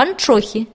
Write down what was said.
панчохи